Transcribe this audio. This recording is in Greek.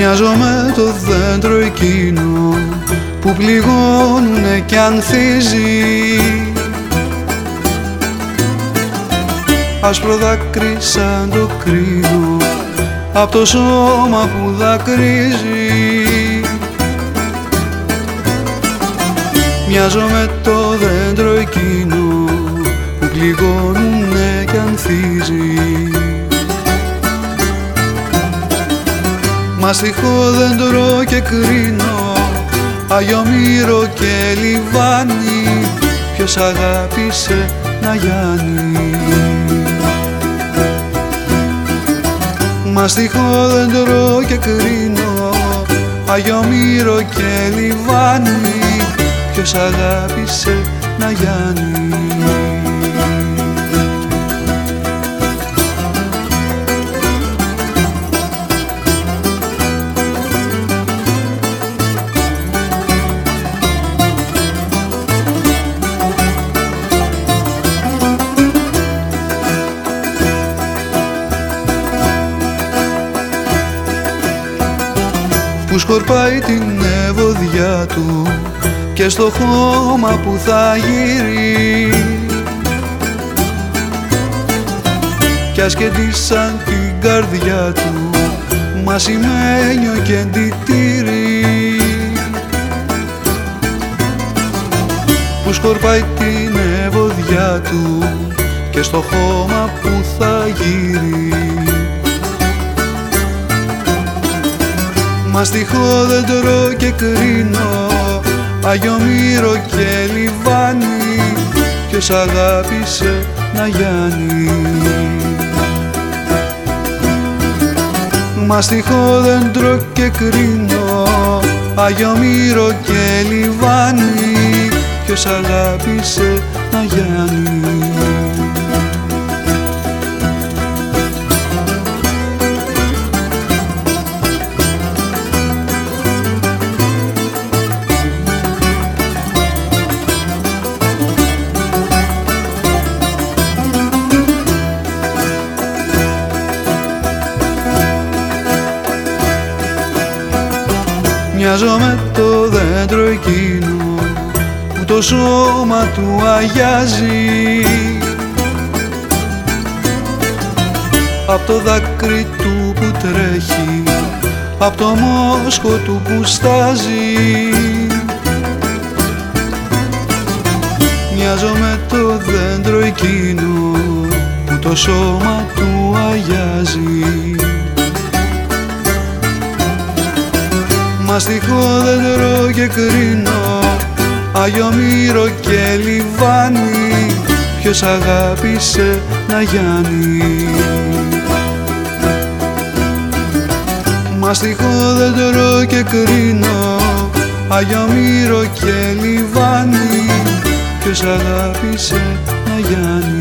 Μοιάζω με το δέντρο εκείνο που πληγώνουνε κι ανθίζει Άσπρο δάκρυ σαν το κρίνο απ' το σώμα που δακρύζει. Μοιάζω με το δέντρο εκείνο που πληγώνουνε κι ανθίζει Μαστιχώ δέντρο και κρίνω. Άγιο Μύρο και λιβάνι Ποιος αγάπησε να γιάνει. Μαστιχώ δέντρο και κρίνω. Άγιο Μύρο και λιβάνι Ποιος αγάπησε να γιάνει που σκορπάει την ευωδιά του και στο χώμα που θα γύρει κι ασκεντήσαν την καρδιά του μασημένιο και εντυτήρι που σκορπάει την ευωδιά του και στο χώμα που θα γύρει Μαστιχώ δέντρο και κρίνω. Άγιο Μύρο και λιβάνι. Ποιος αγάπησε να γιάνει. Μαστιχώ δέντρο και κρίνω. Άγιο Μύρο και λιβάνι. Ποιος αγάπησε να γιάνει Μοιάζω με το δέντρο εκείνο που το σώμα του αγιάζει. Απ' το δάκρυ του που τρέχει Απ' το μόσχο του που στάζει. Μοιάζω με το δέντρο εκείνο που το σώμα του αγιάζει Μαστιχώ δέντρο και κρίνω. Άγιο Μύρο και λιβάνι Ποιος αγάπησε να γιάνει. Μαστιχώ δέντρο και κρίνω. Άγιο Μύρο και λιβάνι Ποιος αγάπησε να γιάνει